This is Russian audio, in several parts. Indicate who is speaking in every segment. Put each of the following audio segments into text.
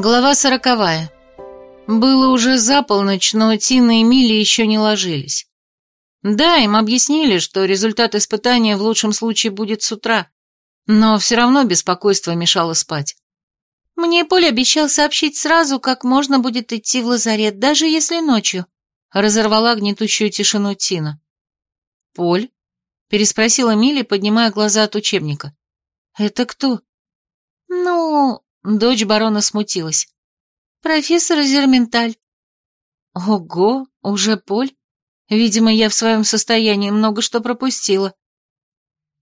Speaker 1: Глава сороковая. Было уже за полночь, но Тина и Милли еще не ложились. Да, им объяснили, что результат испытания в лучшем случае будет с утра, но все равно беспокойство мешало спать.
Speaker 2: «Мне Поль обещал сообщить сразу, как можно будет идти в лазарет, даже если ночью», разорвала гнетущую тишину Тина.
Speaker 1: «Поль?» — переспросила Милли, поднимая глаза от учебника. «Это кто?»
Speaker 2: «Ну...» — дочь барона смутилась. «Профессор Зерменталь».
Speaker 1: «Ого, уже Поль? Видимо, я в своем состоянии много что пропустила».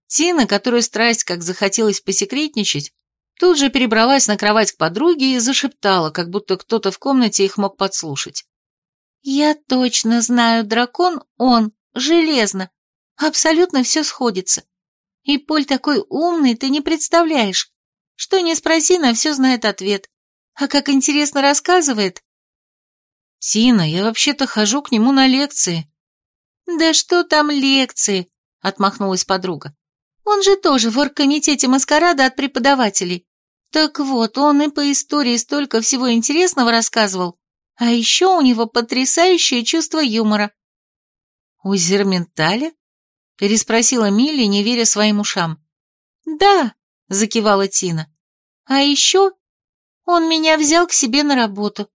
Speaker 1: Тина, которой страсть как захотелось посекретничать, тут же перебралась на кровать к подруге и зашептала, как будто кто-то в комнате их мог подслушать.
Speaker 2: «Я точно знаю, дракон он, железно. Абсолютно все сходится. И Поль такой умный, ты не представляешь. Что не спроси, на все знает ответ. А как интересно рассказывает.
Speaker 1: Тина, я вообще-то хожу к нему на лекции.
Speaker 2: Да что там лекции, отмахнулась подруга. Он же тоже в оргкомитете маскарада от преподавателей. Так вот, он и по истории столько всего интересного рассказывал. А еще у него потрясающее чувство юмора.
Speaker 1: У Зерменталя? Переспросила Милли, не веря своим ушам.
Speaker 2: Да, закивала Тина. А еще он меня взял к себе на работу.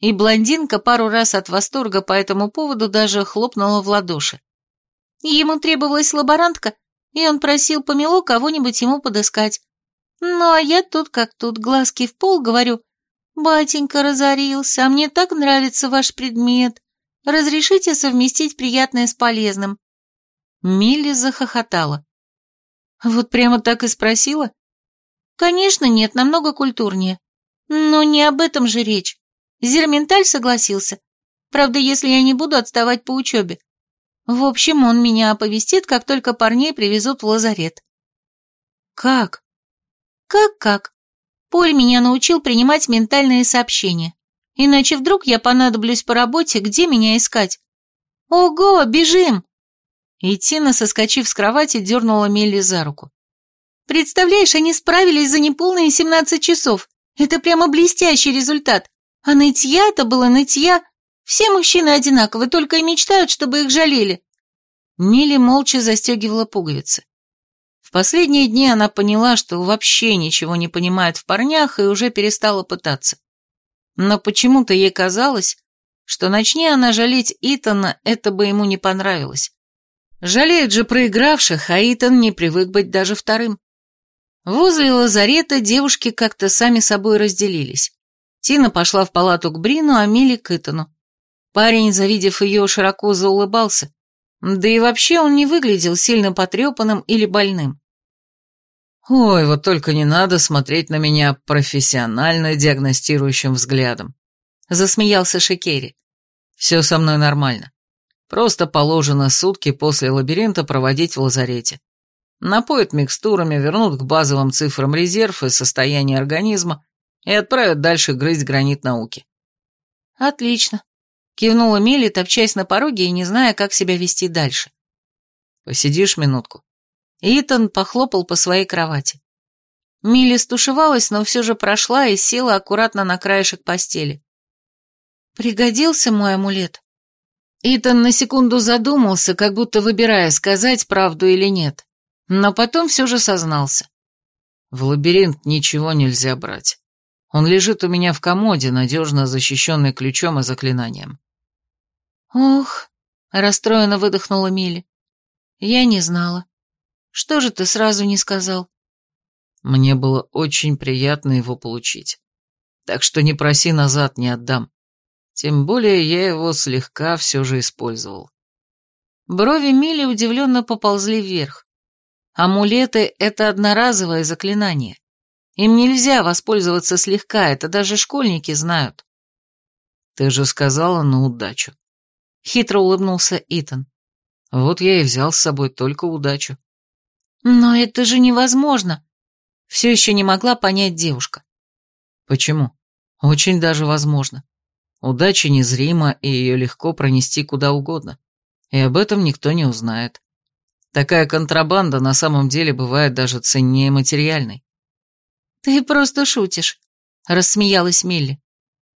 Speaker 1: И блондинка пару раз от восторга по этому поводу даже хлопнула в ладоши.
Speaker 2: Ему требовалась лаборантка, и он просил помело кого-нибудь ему подыскать. Ну, а я тут как тут, глазки в пол, говорю, «Батенька разорился, а мне так нравится ваш предмет. Разрешите совместить приятное с полезным?»
Speaker 1: Милли захохотала. «Вот прямо так и спросила?»
Speaker 2: «Конечно нет, намного культурнее. Но не об этом же речь. Зерменталь согласился. Правда, если я не буду отставать по учебе. В общем, он меня оповестит, как только парней привезут в лазарет».
Speaker 1: «Как?»
Speaker 2: «Как-как? Поль меня научил принимать ментальные сообщения. Иначе вдруг я понадоблюсь по работе, где меня искать? Ого, бежим!»
Speaker 1: И Тина, соскочив с кровати, дернула Мелли за руку.
Speaker 2: «Представляешь, они справились за неполные семнадцать часов. Это прямо блестящий результат. А нытья-то было нытья. Все мужчины одинаковы, только и мечтают, чтобы их жалели».
Speaker 1: Милли молча застегивала пуговицы. В последние дни она поняла, что вообще ничего не понимает в парнях и уже перестала пытаться. Но почему-то ей казалось, что начни она жалеть Итана, это бы ему не понравилось. Жалеют же проигравших, а Итан не привык быть даже вторым. Возле лазарета девушки как-то сами собой разделились. Тина пошла в палату к Брину, а Милли к Итану. Парень, завидев ее, широко заулыбался. Да и вообще он не выглядел сильно потрепанным или больным. «Ой, вот только не надо смотреть на меня профессионально диагностирующим взглядом», — засмеялся Шикери. «Все со мной нормально. Просто положено сутки после лабиринта проводить в лазарете. Напоят микстурами, вернут к базовым цифрам резерв и состояние организма и отправят дальше грызть гранит науки.
Speaker 2: «Отлично», — кивнула Милли, топчась на пороге и не зная, как себя вести дальше.
Speaker 1: «Посидишь минутку?»
Speaker 2: Итан похлопал по своей кровати. Милли стушевалась, но все же прошла и села аккуратно на краешек постели. «Пригодился мой амулет?»
Speaker 1: Итан на секунду задумался, как будто выбирая, сказать правду или нет, но потом все же сознался. В лабиринт ничего нельзя брать. Он лежит у меня в комоде, надежно защищенный ключом и заклинанием.
Speaker 2: «Ох», — расстроенно выдохнула Милли, — «я не знала. Что же ты сразу не сказал?»
Speaker 1: Мне было очень приятно его получить. Так что не проси назад, не отдам. Тем более я его слегка все же использовал.
Speaker 2: Брови Мили удивленно поползли вверх. Амулеты — это одноразовое заклинание. Им нельзя воспользоваться слегка, это даже школьники знают.
Speaker 1: Ты же сказала на удачу.
Speaker 2: Хитро улыбнулся Итан.
Speaker 1: Вот я и взял с собой только удачу.
Speaker 2: Но это же невозможно. Все еще не могла понять девушка.
Speaker 1: Почему? Очень даже возможно. Удача незрима, и ее легко пронести куда угодно. И об этом никто не узнает. Такая контрабанда на самом деле бывает даже ценнее материальной.
Speaker 2: Ты просто шутишь.
Speaker 1: — рассмеялась Милли.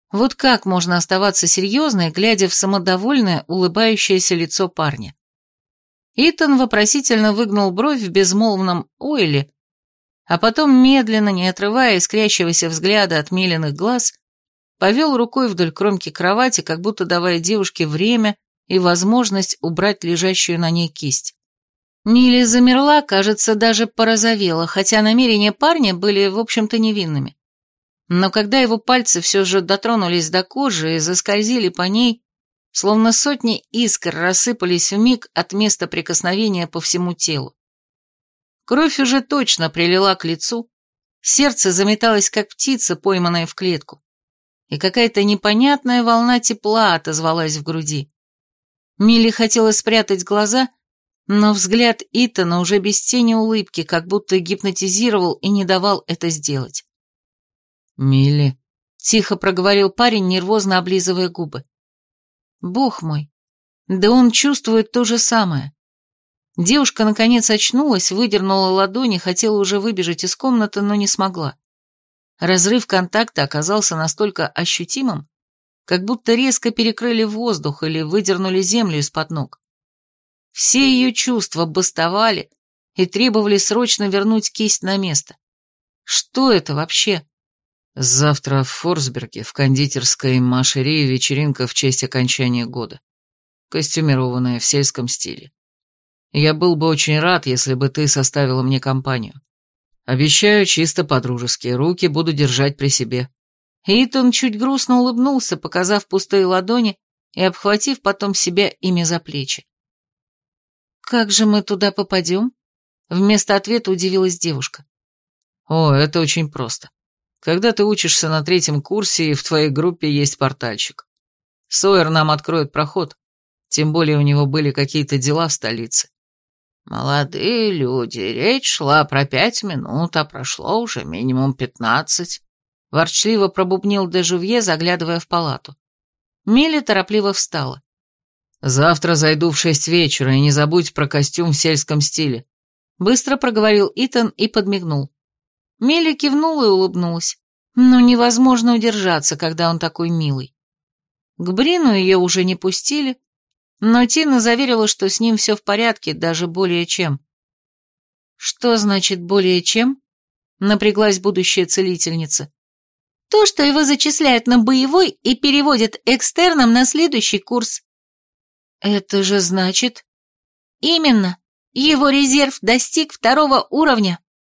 Speaker 1: Вот как можно оставаться серьезной, глядя в самодовольное, улыбающееся лицо парня? Итан вопросительно выгнул бровь в безмолвном «Ойле», а потом, медленно, не отрывая искрящегося взгляда от миленных глаз, повел рукой вдоль кромки кровати, как будто давая девушке время и возможность убрать лежащую на ней кисть. Милли замерла, кажется, даже порозовела, хотя намерения парня были, в общем-то, невинными. Но когда его пальцы все же дотронулись до кожи и заскользили по ней, словно сотни искр рассыпались в миг от места прикосновения по всему телу. Кровь уже точно прилила к лицу, сердце заметалось, как птица, пойманная в клетку, и какая-то непонятная волна тепла отозвалась в груди. Милли хотела спрятать глаза, но взгляд Итана уже без тени улыбки, как будто гипнотизировал и не давал это сделать.
Speaker 2: «Милли», —
Speaker 1: тихо проговорил парень, нервозно облизывая губы. «Бог мой, да он чувствует то же самое». Девушка, наконец, очнулась, выдернула ладони, хотела уже выбежать из комнаты, но не смогла. Разрыв контакта оказался настолько ощутимым, как будто резко перекрыли воздух или выдернули землю из-под ног. Все ее чувства бастовали и требовали срочно вернуть кисть на место. Что это вообще?
Speaker 2: Завтра в Форсберге в кондитерской Машерее вечеринка в честь окончания года. Костюмированная в сельском стиле. Я был бы очень рад, если бы ты составила мне компанию. Обещаю чисто по-дружески, руки буду держать при себе.
Speaker 1: Итан чуть грустно улыбнулся, показав пустые ладони и обхватив потом себя ими за плечи. «Как же мы туда попадем?» Вместо ответа удивилась девушка.
Speaker 2: «О, это очень просто. Когда ты учишься на третьем курсе, и в твоей группе есть портальщик. Сойер нам откроет проход, тем более у него были какие-то дела в столице.
Speaker 3: Молодые люди, речь шла про пять минут, а прошло уже минимум пятнадцать.
Speaker 1: Ворчливо пробубнил Дежувье, заглядывая в палату. Милли торопливо встала.
Speaker 2: «Завтра зайду в шесть вечера, и не забудь про костюм в сельском стиле»,
Speaker 1: быстро проговорил Итан и подмигнул. Милли кивнула и улыбнулась. Но невозможно удержаться, когда он такой милый. К Брину ее уже не пустили, но Тина заверила, что с ним все в порядке, даже более чем. «Что значит «более чем»?» — напряглась будущая целительница. «То, что его зачисляют на боевой и переводят экстерном на следующий курс». «Это же значит...» «Именно. Его резерв достиг второго уровня».